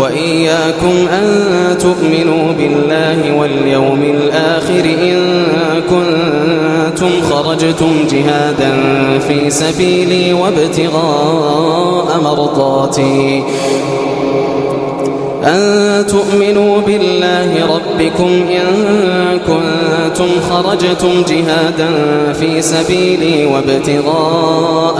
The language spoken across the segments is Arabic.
وإياكم أن تؤمنوا بالله واليوم الآخر إن كنتم خرجتم جهادا في سبيلي وابتغاء مرضاتي. أن تؤمنوا بالله ربكم إن كنتم خرجتم جهادا في سبيلي وابتغاء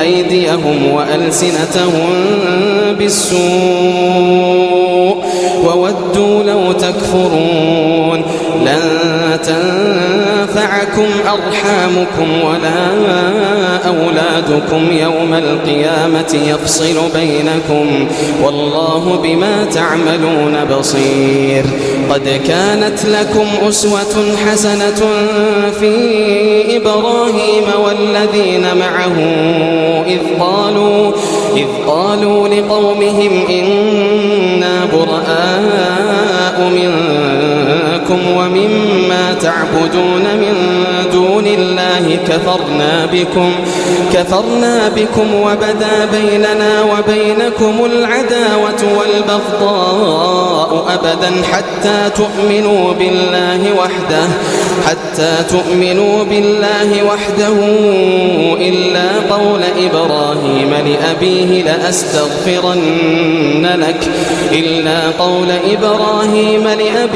أيديهم وألسنتهم بالسوء وودوا لو تكفرون لن تنفعكم أرحامكم ولا أولادكم يوم القيامة يفصل بينكم والله بما تعملون بصير قد كانت لكم أسوة حسنة في إبراهيم والذين معه إذ قالوا إذ قالوا لقومهم إنا براء منكم ومما تعبدون من دون الله كفرنا بكم كفرنا بكم وبدا بيننا وبينكم العداوة والبغضاء أبدا حتى تؤمنوا بالله وحده حتى تؤمنوا بالله وحده إلا قول إبراهيم لأبيه لأستغفرن لك إلا قول إبراهيم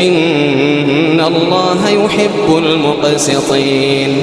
إن الله يحب المقسطين.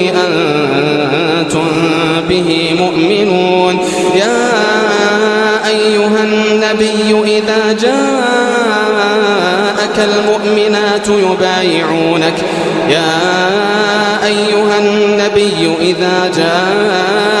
به مؤمنون. يا أيها النبي إذا جاءك المؤمنات يبايعونك. يا أيها النبي إذا جاءك